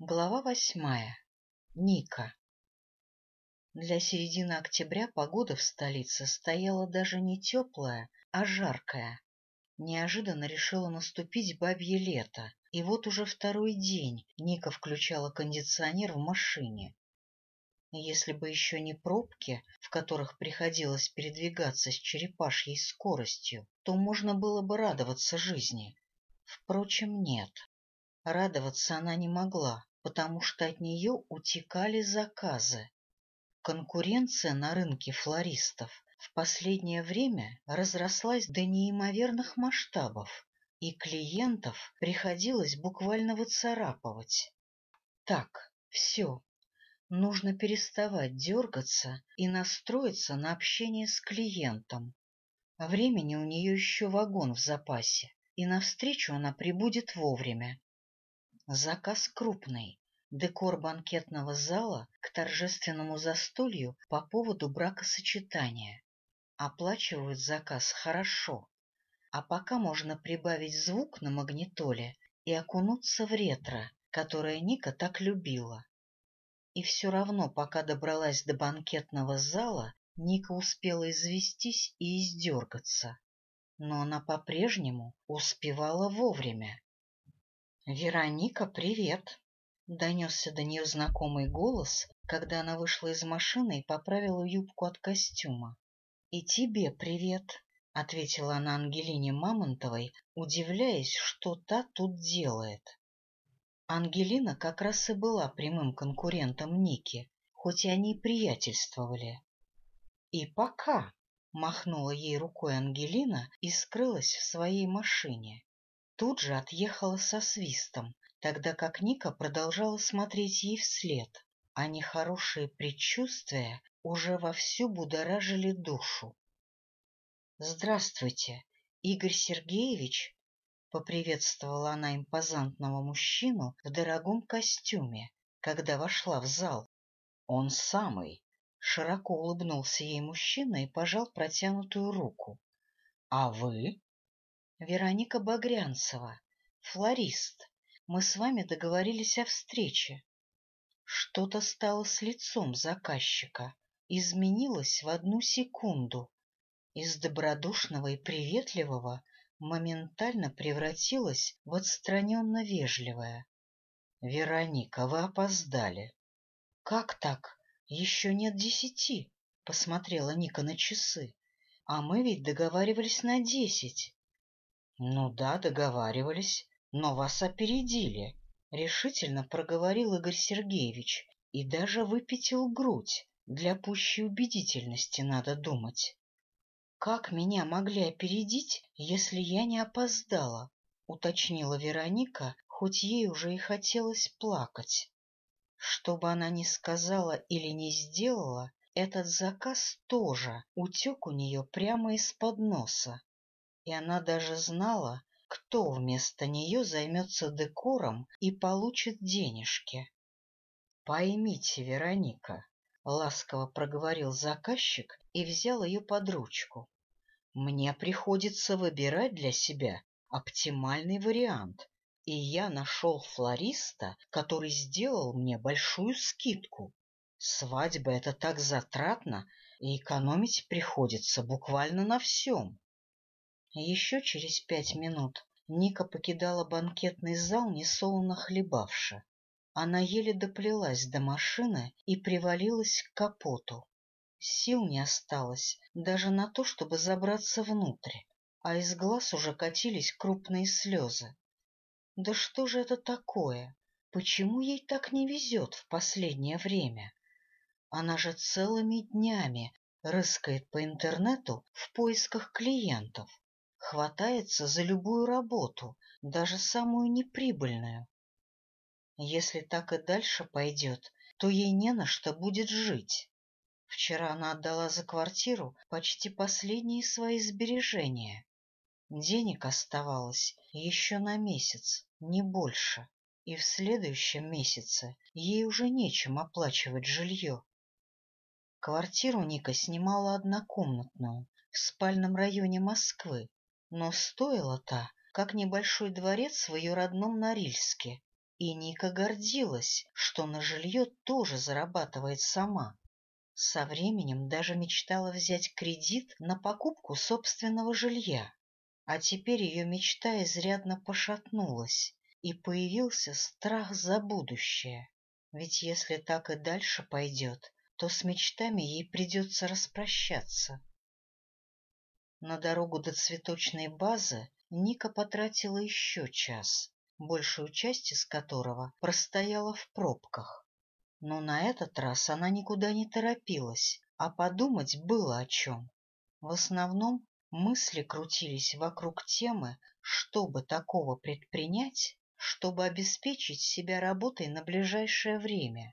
Глава восьмая. Ника. Для середины октября погода в столице стояла даже не теплая, а жаркая. Неожиданно решила наступить бабье лето, и вот уже второй день Ника включала кондиционер в машине. Если бы еще не пробки, в которых приходилось передвигаться с черепашьей скоростью, то можно было бы радоваться жизни. Впрочем, нет. Радоваться она не могла, потому что от нее утекали заказы. Конкуренция на рынке флористов в последнее время разрослась до неимоверных масштабов, и клиентов приходилось буквально выцарапывать. Так, все, нужно переставать дергаться и настроиться на общение с клиентом. Времени у нее еще вагон в запасе, и навстречу она прибудет вовремя. Заказ крупный. Декор банкетного зала к торжественному застолью по поводу бракосочетания. Оплачивают заказ хорошо. А пока можно прибавить звук на магнитоле и окунуться в ретро, которое Ника так любила. И все равно, пока добралась до банкетного зала, Ника успела известись и издергаться. Но она по-прежнему успевала вовремя. «Вероника, привет!» — донесся до нее знакомый голос, когда она вышла из машины и поправила юбку от костюма. «И тебе привет!» — ответила она Ангелине Мамонтовой, удивляясь, что та тут делает. Ангелина как раз и была прямым конкурентом Ники, хоть и они приятельствовали. «И пока!» — махнула ей рукой Ангелина и скрылась в своей машине тут же отъехала со свистом, тогда как Ника продолжала смотреть ей вслед, а нехорошие предчувствия уже вовсю будоражили душу. «Здравствуйте, Игорь Сергеевич!» — поприветствовала она импозантного мужчину в дорогом костюме, когда вошла в зал. «Он самый!» — широко улыбнулся ей мужчина и пожал протянутую руку. «А вы?» Вероника Багрянцева, флорист. Мы с вами договорились о встрече. Что-то стало с лицом заказчика, изменилось в одну секунду. Из добродушного и приветливого моментально превратилось в отстраненно вежливое. — Вероника, вы опоздали. — Как так? Еще нет десяти, — посмотрела Ника на часы. — А мы ведь договаривались на десять. Ну да, договаривались, но вас опередили, — решительно проговорил Игорь Сергеевич и даже выпятил грудь. Для пущей убедительности надо думать. Как меня могли опередить, если я не опоздала? — уточнила Вероника, хоть ей уже и хотелось плакать. Что бы она ни сказала или не сделала, этот заказ тоже утек у нее прямо из-под носа и она даже знала, кто вместо нее займется декором и получит денежки. — Поймите, Вероника, — ласково проговорил заказчик и взял ее под ручку, — мне приходится выбирать для себя оптимальный вариант, и я нашел флориста, который сделал мне большую скидку. Свадьба — это так затратно, и экономить приходится буквально на всем. Еще через пять минут Ника покидала банкетный зал, несолоно хлебавши. Она еле доплелась до машины и привалилась к капоту. Сил не осталось даже на то, чтобы забраться внутрь, а из глаз уже катились крупные слезы. Да что же это такое? Почему ей так не везет в последнее время? Она же целыми днями рыскает по интернету в поисках клиентов хватается за любую работу, даже самую неприбыльную. Если так и дальше пойдет, то ей не на что будет жить. Вчера она отдала за квартиру почти последние свои сбережения. Денег оставалось еще на месяц, не больше, и в следующем месяце ей уже нечем оплачивать жилье. Квартиру Ника снимала однокомнатную в спальном районе Москвы, но стоила та, как небольшой дворец в ее родном Норильске, и Ника гордилась, что на жилье тоже зарабатывает сама. Со временем даже мечтала взять кредит на покупку собственного жилья. А теперь ее мечта изрядно пошатнулась, и появился страх за будущее. Ведь если так и дальше пойдет, то с мечтами ей придется распрощаться. На дорогу до цветочной базы Ника потратила еще час, большую часть из которого простояла в пробках. Но на этот раз она никуда не торопилась, а подумать было о чем. В основном мысли крутились вокруг темы, чтобы такого предпринять, чтобы обеспечить себя работой на ближайшее время.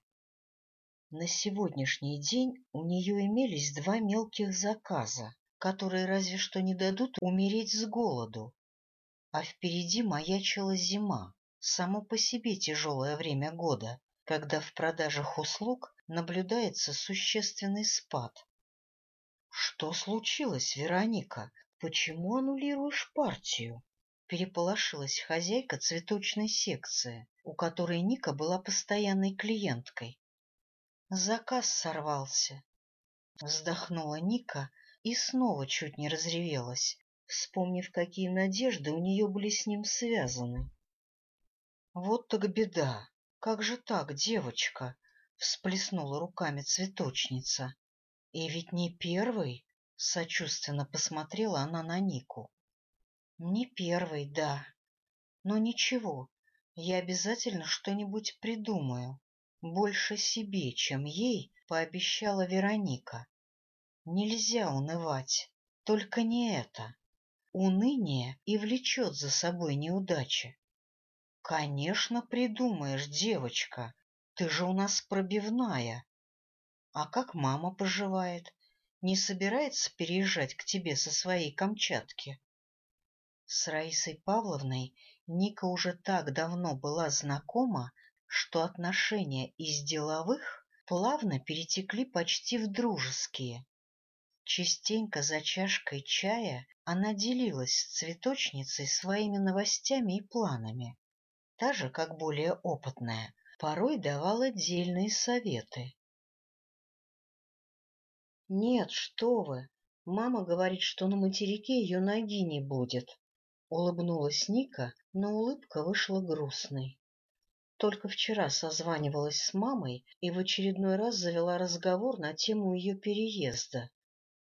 На сегодняшний день у нее имелись два мелких заказа, которые разве что не дадут умереть с голоду. А впереди маячила зима, само по себе тяжелое время года, когда в продажах услуг наблюдается существенный спад. Что случилось, Вероника? Почему аннулируешь партию? Переполошилась хозяйка цветочной секции, у которой Ника была постоянной клиенткой. Заказ сорвался. Вздохнула Ника, и снова чуть не разревелась, вспомнив, какие надежды у нее были с ним связаны. «Вот так беда! Как же так, девочка?» — всплеснула руками цветочница. «И ведь не первый?» — сочувственно посмотрела она на Нику. «Не первый, да. Но ничего, я обязательно что-нибудь придумаю. Больше себе, чем ей, — пообещала Вероника. Нельзя унывать, только не это. Уныние и влечет за собой неудачи. Конечно, придумаешь, девочка, ты же у нас пробивная. А как мама поживает? Не собирается переезжать к тебе со своей Камчатки? С Раисой Павловной Ника уже так давно была знакома, что отношения из деловых плавно перетекли почти в дружеские. Частенько за чашкой чая она делилась с цветочницей своими новостями и планами. Та же, как более опытная, порой давала дельные советы. «Нет, что вы! Мама говорит, что на материке ее ноги не будет!» Улыбнулась Ника, но улыбка вышла грустной. Только вчера созванивалась с мамой и в очередной раз завела разговор на тему ее переезда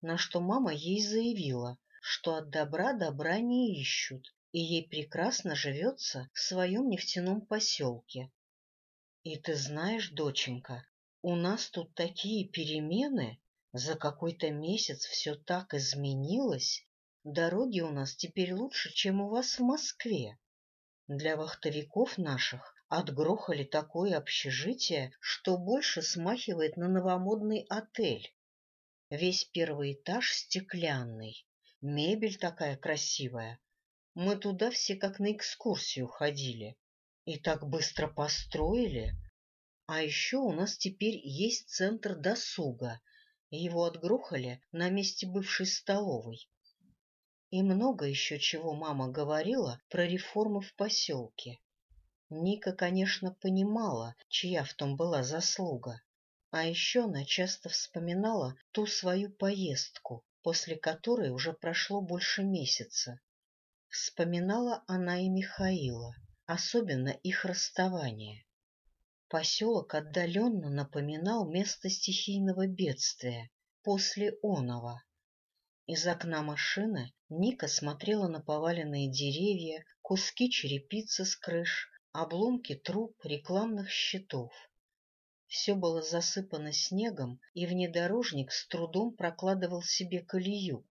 на что мама ей заявила, что от добра добра не ищут, и ей прекрасно живется в своем нефтяном поселке. И ты знаешь, доченька, у нас тут такие перемены, за какой-то месяц все так изменилось, дороги у нас теперь лучше, чем у вас в Москве. Для вахтовиков наших отгрохали такое общежитие, что больше смахивает на новомодный отель. Весь первый этаж стеклянный, мебель такая красивая. Мы туда все как на экскурсию ходили и так быстро построили. А еще у нас теперь есть центр досуга. Его отгрохали на месте бывшей столовой. И много еще чего мама говорила про реформы в поселке. Ника, конечно, понимала, чья в том была заслуга. А еще она часто вспоминала ту свою поездку, после которой уже прошло больше месяца. Вспоминала она и Михаила, особенно их расставание. Поселок отдаленно напоминал место стихийного бедствия после Онова. Из окна машины Ника смотрела на поваленные деревья, куски черепицы с крыш, обломки труб рекламных щитов, все было засыпано снегом, и внедорожник с трудом прокладывал себе колею.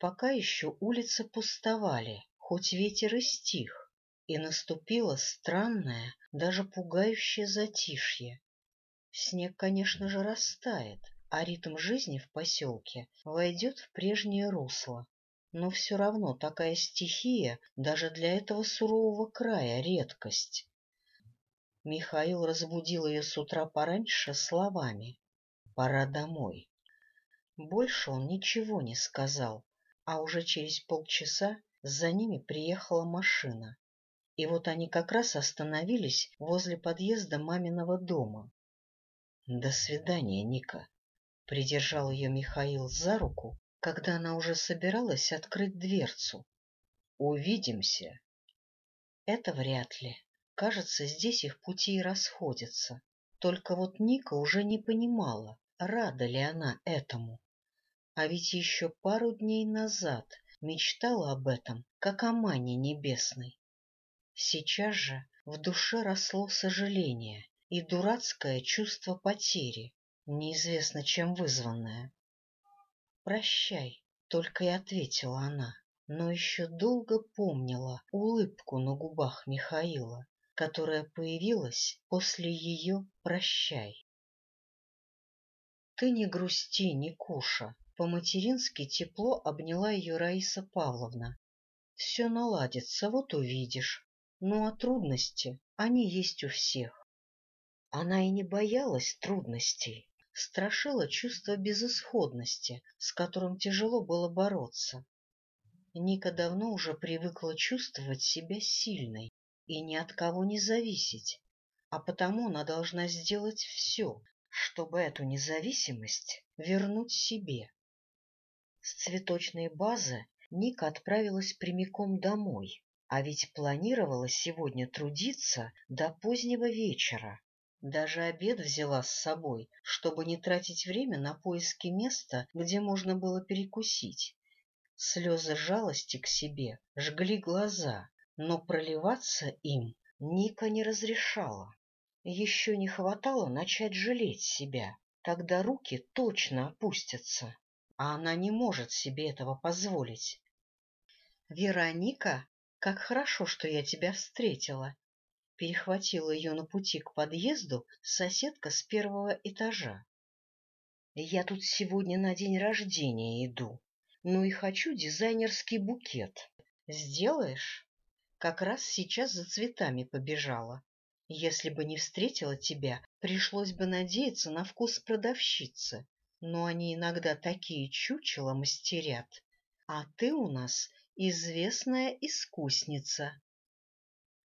Пока еще улицы пустовали, хоть ветер и стих, и наступило странное, даже пугающее затишье. Снег, конечно же, растает, а ритм жизни в поселке войдет в прежнее русло. Но все равно такая стихия даже для этого сурового края — редкость. Михаил разбудил ее с утра пораньше словами «Пора домой». Больше он ничего не сказал, а уже через полчаса за ними приехала машина. И вот они как раз остановились возле подъезда маминого дома. — До свидания, Ника! — придержал ее Михаил за руку, когда она уже собиралась открыть дверцу. — Увидимся! — Это вряд ли. Кажется, здесь их пути и расходятся. Только вот Ника уже не понимала, рада ли она этому. А ведь еще пару дней назад мечтала об этом, как о мане небесной. Сейчас же в душе росло сожаление и дурацкое чувство потери, неизвестно чем вызванное. «Прощай», — только и ответила она, но еще долго помнила улыбку на губах Михаила которая появилась после ее «прощай». «Ты не грусти, не куша. — по-матерински тепло обняла ее Раиса Павловна. «Все наладится, вот увидишь. Ну а трудности, они есть у всех». Она и не боялась трудностей, страшила чувство безысходности, с которым тяжело было бороться. Ника давно уже привыкла чувствовать себя сильной, и ни от кого не зависеть, а потому она должна сделать все, чтобы эту независимость вернуть себе. С цветочной базы Ника отправилась прямиком домой, а ведь планировала сегодня трудиться до позднего вечера. Даже обед взяла с собой, чтобы не тратить время на поиски места, где можно было перекусить. Слезы жалости к себе жгли глаза, но проливаться им Ника не разрешала. Еще не хватало начать жалеть себя, тогда руки точно опустятся, а она не может себе этого позволить. «Вероника, как хорошо, что я тебя встретила!» Перехватила ее на пути к подъезду соседка с первого этажа. «Я тут сегодня на день рождения иду, ну и хочу дизайнерский букет. Сделаешь?» Как раз сейчас за цветами побежала. Если бы не встретила тебя, пришлось бы надеяться на вкус продавщицы. Но они иногда такие чучела мастерят. А ты у нас известная искусница.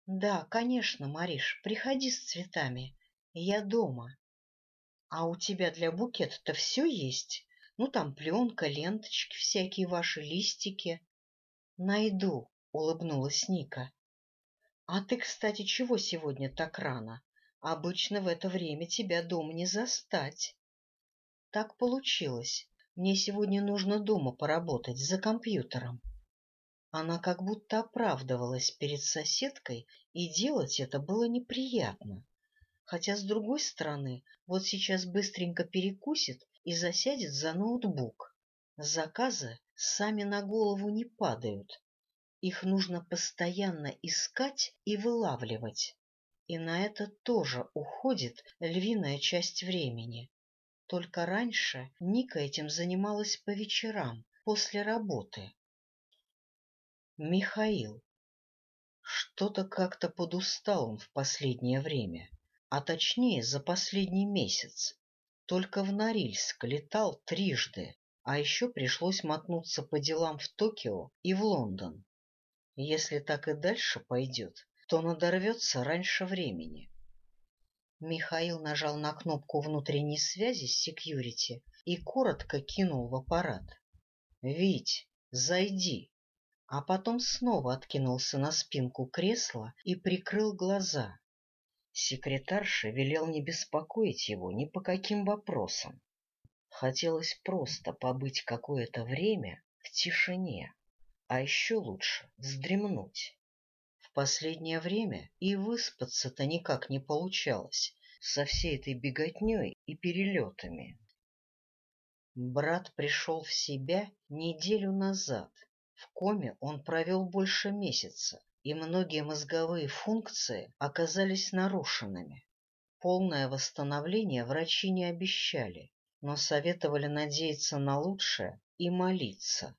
Да, конечно, Мариш, приходи с цветами. Я дома. А у тебя для букета-то все есть? Ну, там пленка, ленточки всякие ваши, листики. Найду. — улыбнулась Ника. — А ты, кстати, чего сегодня так рано? Обычно в это время тебя дома не застать. — Так получилось. Мне сегодня нужно дома поработать, за компьютером. Она как будто оправдывалась перед соседкой, и делать это было неприятно. Хотя, с другой стороны, вот сейчас быстренько перекусит и засядет за ноутбук. Заказы сами на голову не падают, их нужно постоянно искать и вылавливать. И на это тоже уходит львиная часть времени. Только раньше Ника этим занималась по вечерам, после работы. Михаил. Что-то как-то подустал он в последнее время, а точнее за последний месяц. Только в Норильск летал трижды, а еще пришлось мотнуться по делам в Токио и в Лондон. Если так и дальше пойдет, то он надорвется раньше времени. Михаил нажал на кнопку внутренней связи с секьюрити и коротко кинул в аппарат. «Вить, зайди!» А потом снова откинулся на спинку кресла и прикрыл глаза. Секретарша велел не беспокоить его ни по каким вопросам. Хотелось просто побыть какое-то время в тишине а еще лучше вздремнуть. В последнее время и выспаться-то никак не получалось со всей этой беготней и перелетами. Брат пришел в себя неделю назад. В коме он провел больше месяца, и многие мозговые функции оказались нарушенными. Полное восстановление врачи не обещали, но советовали надеяться на лучшее и молиться.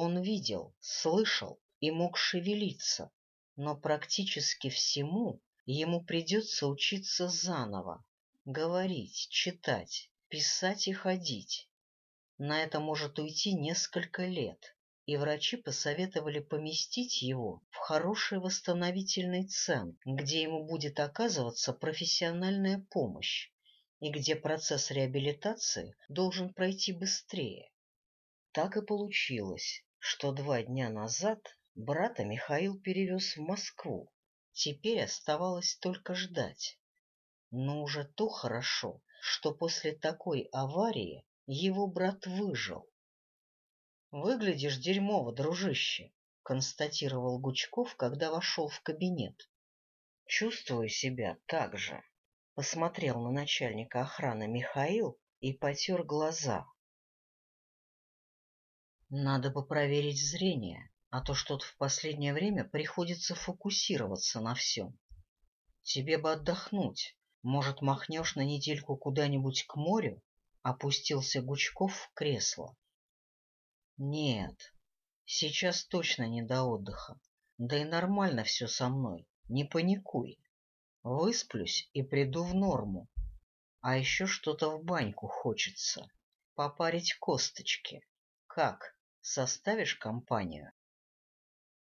Он видел, слышал и мог шевелиться, но практически всему ему придется учиться заново, говорить, читать, писать и ходить. На это может уйти несколько лет, и врачи посоветовали поместить его в хороший восстановительный центр, где ему будет оказываться профессиональная помощь и где процесс реабилитации должен пройти быстрее. Так и получилось, что два дня назад брата Михаил перевез в Москву. Теперь оставалось только ждать. Но уже то хорошо, что после такой аварии его брат выжил. — Выглядишь дерьмово, дружище, — констатировал Гучков, когда вошел в кабинет. — Чувствую себя так же. Посмотрел на начальника охраны Михаил и потер глаза. Надо бы проверить зрение, а то что-то в последнее время приходится фокусироваться на всем. Тебе бы отдохнуть. Может, махнешь на недельку куда-нибудь к морю? Опустился Гучков в кресло. Нет, сейчас точно не до отдыха. Да и нормально все со мной, не паникуй. Высплюсь и приду в норму. А еще что-то в баньку хочется. Попарить косточки. Как? Составишь компанию?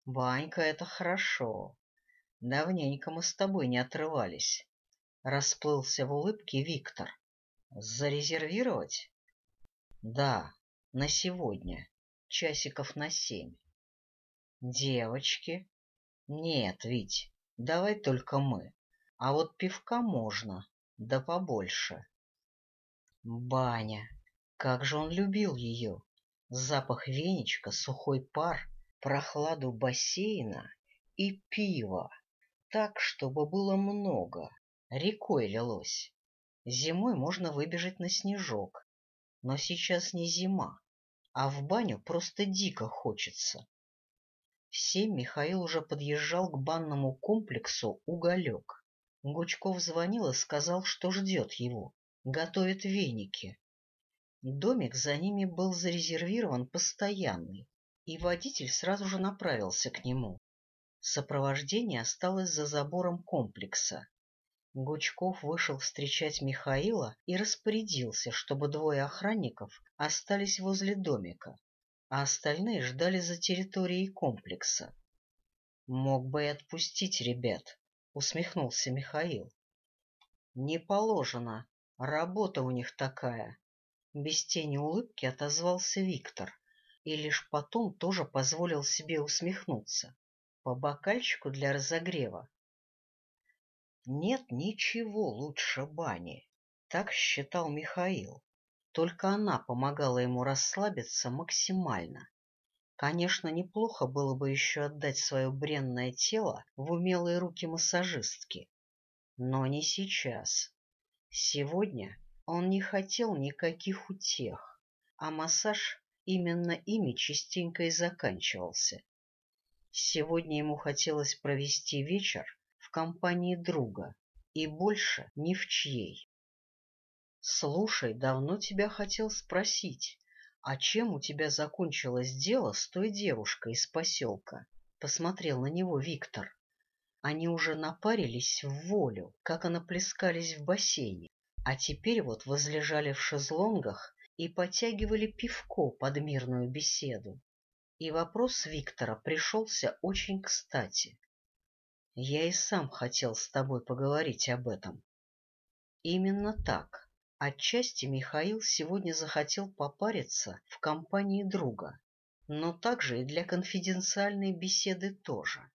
Банька, это хорошо. Давненько мы с тобой не отрывались. Расплылся в улыбке Виктор. Зарезервировать? Да, на сегодня, часиков на семь. Девочки? Нет, Вить, давай только мы. А вот пивка можно, да побольше. Баня, как же он любил ее! запах венечка, сухой пар, прохладу бассейна и пиво, так, чтобы было много, рекой лилось. Зимой можно выбежать на снежок, но сейчас не зима, а в баню просто дико хочется. В семь Михаил уже подъезжал к банному комплексу «Уголек». Гучков звонил и сказал, что ждет его, готовит веники. Домик за ними был зарезервирован постоянный, и водитель сразу же направился к нему. Сопровождение осталось за забором комплекса. Гучков вышел встречать Михаила и распорядился, чтобы двое охранников остались возле домика, а остальные ждали за территорией комплекса. — Мог бы и отпустить ребят, — усмехнулся Михаил. — Не положено. Работа у них такая, без тени улыбки отозвался Виктор и лишь потом тоже позволил себе усмехнуться по бокальчику для разогрева. Нет ничего лучше бани, так считал Михаил. Только она помогала ему расслабиться максимально. Конечно, неплохо было бы еще отдать свое бренное тело в умелые руки массажистки. Но не сейчас. Сегодня он не хотел никаких утех, а массаж именно ими частенько и заканчивался. Сегодня ему хотелось провести вечер в компании друга и больше ни в чьей. — Слушай, давно тебя хотел спросить, а чем у тебя закончилось дело с той девушкой из поселка? — посмотрел на него Виктор. Они уже напарились в волю, как она плескались в бассейне а теперь вот возлежали в шезлонгах и подтягивали пивко под мирную беседу. И вопрос Виктора пришелся очень кстати. Я и сам хотел с тобой поговорить об этом. Именно так. Отчасти Михаил сегодня захотел попариться в компании друга, но также и для конфиденциальной беседы тоже.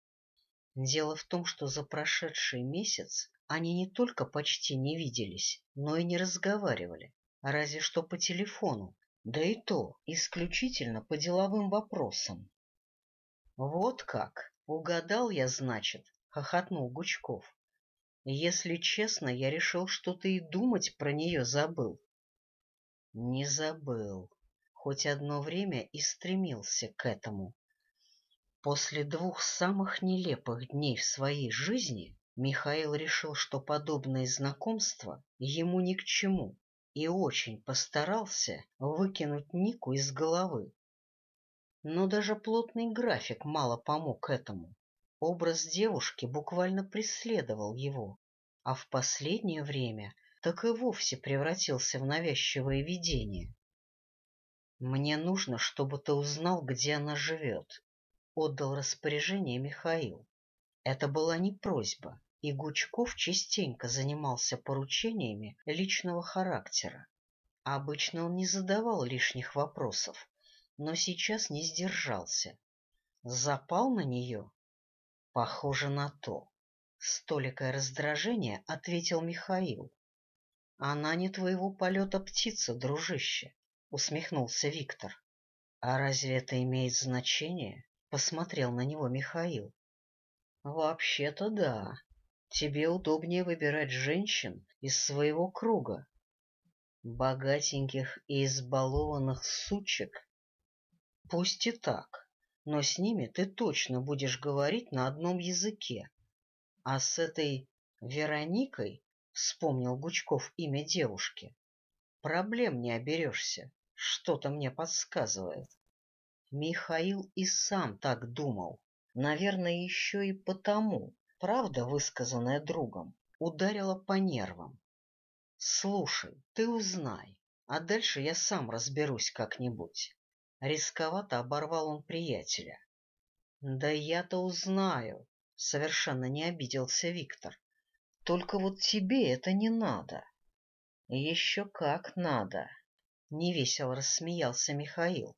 Дело в том, что за прошедший месяц они не только почти не виделись, но и не разговаривали, разве что по телефону, да и то исключительно по деловым вопросам. — Вот как! Угадал я, значит, — хохотнул Гучков. — Если честно, я решил, что ты и думать про нее забыл. — Не забыл, хоть одно время и стремился к этому, После двух самых нелепых дней в своей жизни Михаил решил, что подобные знакомства ему ни к чему, и очень постарался выкинуть Нику из головы. Но даже плотный график мало помог этому. Образ девушки буквально преследовал его, а в последнее время так и вовсе превратился в навязчивое видение. «Мне нужно, чтобы ты узнал, где она живет», отдал распоряжение Михаил. Это была не просьба, и Гучков частенько занимался поручениями личного характера. Обычно он не задавал лишних вопросов, но сейчас не сдержался. Запал на нее? Похоже на то. Столикое раздражение ответил Михаил. — Она не твоего полета птица, дружище, — усмехнулся Виктор. — А разве это имеет значение? посмотрел на него Михаил. Вообще-то да. Тебе удобнее выбирать женщин из своего круга. Богатеньких и избалованных сучек. Пусть и так, но с ними ты точно будешь говорить на одном языке. А с этой Вероникой, вспомнил Гучков имя девушки, проблем не оберешься, что-то мне подсказывает. Михаил и сам так думал. Наверное, еще и потому, правда, высказанная другом, ударила по нервам. «Слушай, ты узнай, а дальше я сам разберусь как-нибудь». Рисковато оборвал он приятеля. «Да я-то узнаю», — совершенно не обиделся Виктор. «Только вот тебе это не надо». «Еще как надо», — невесело рассмеялся Михаил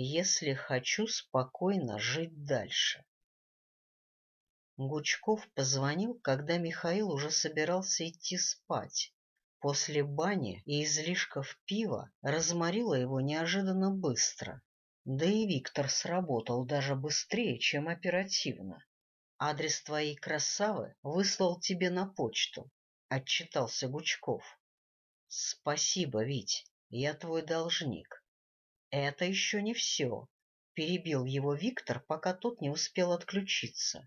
если хочу спокойно жить дальше. Гучков позвонил, когда Михаил уже собирался идти спать. После бани и излишков пива разморило его неожиданно быстро. Да и Виктор сработал даже быстрее, чем оперативно. «Адрес твоей красавы выслал тебе на почту», — отчитался Гучков. «Спасибо, Вить, я твой должник. Это еще не все, — перебил его Виктор, пока тот не успел отключиться.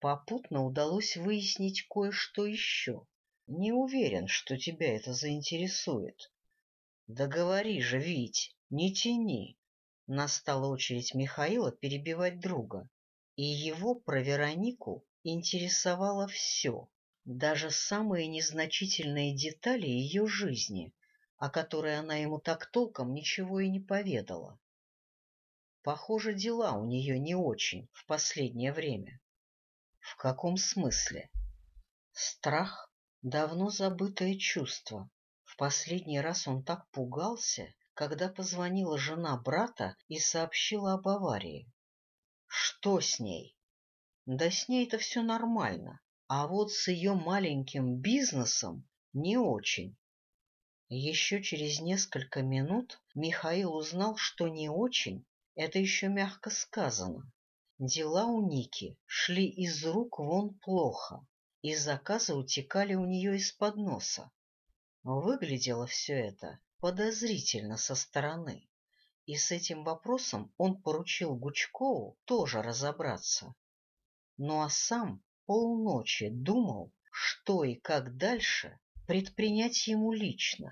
Попутно удалось выяснить кое-что еще. Не уверен, что тебя это заинтересует. Да же, Вить, не тяни. Настала очередь Михаила перебивать друга, и его про Веронику интересовало все, даже самые незначительные детали ее жизни о которой она ему так толком ничего и не поведала. Похоже, дела у нее не очень в последнее время. В каком смысле? Страх — давно забытое чувство. В последний раз он так пугался, когда позвонила жена брата и сообщила об аварии. Что с ней? Да с ней-то все нормально, а вот с ее маленьким бизнесом не очень. Еще через несколько минут Михаил узнал, что не очень, это еще мягко сказано. Дела у Ники шли из рук вон плохо, и заказы утекали у нее из-под носа. Выглядело все это подозрительно со стороны, и с этим вопросом он поручил Гучкову тоже разобраться. Ну а сам полночи думал, что и как дальше предпринять ему лично.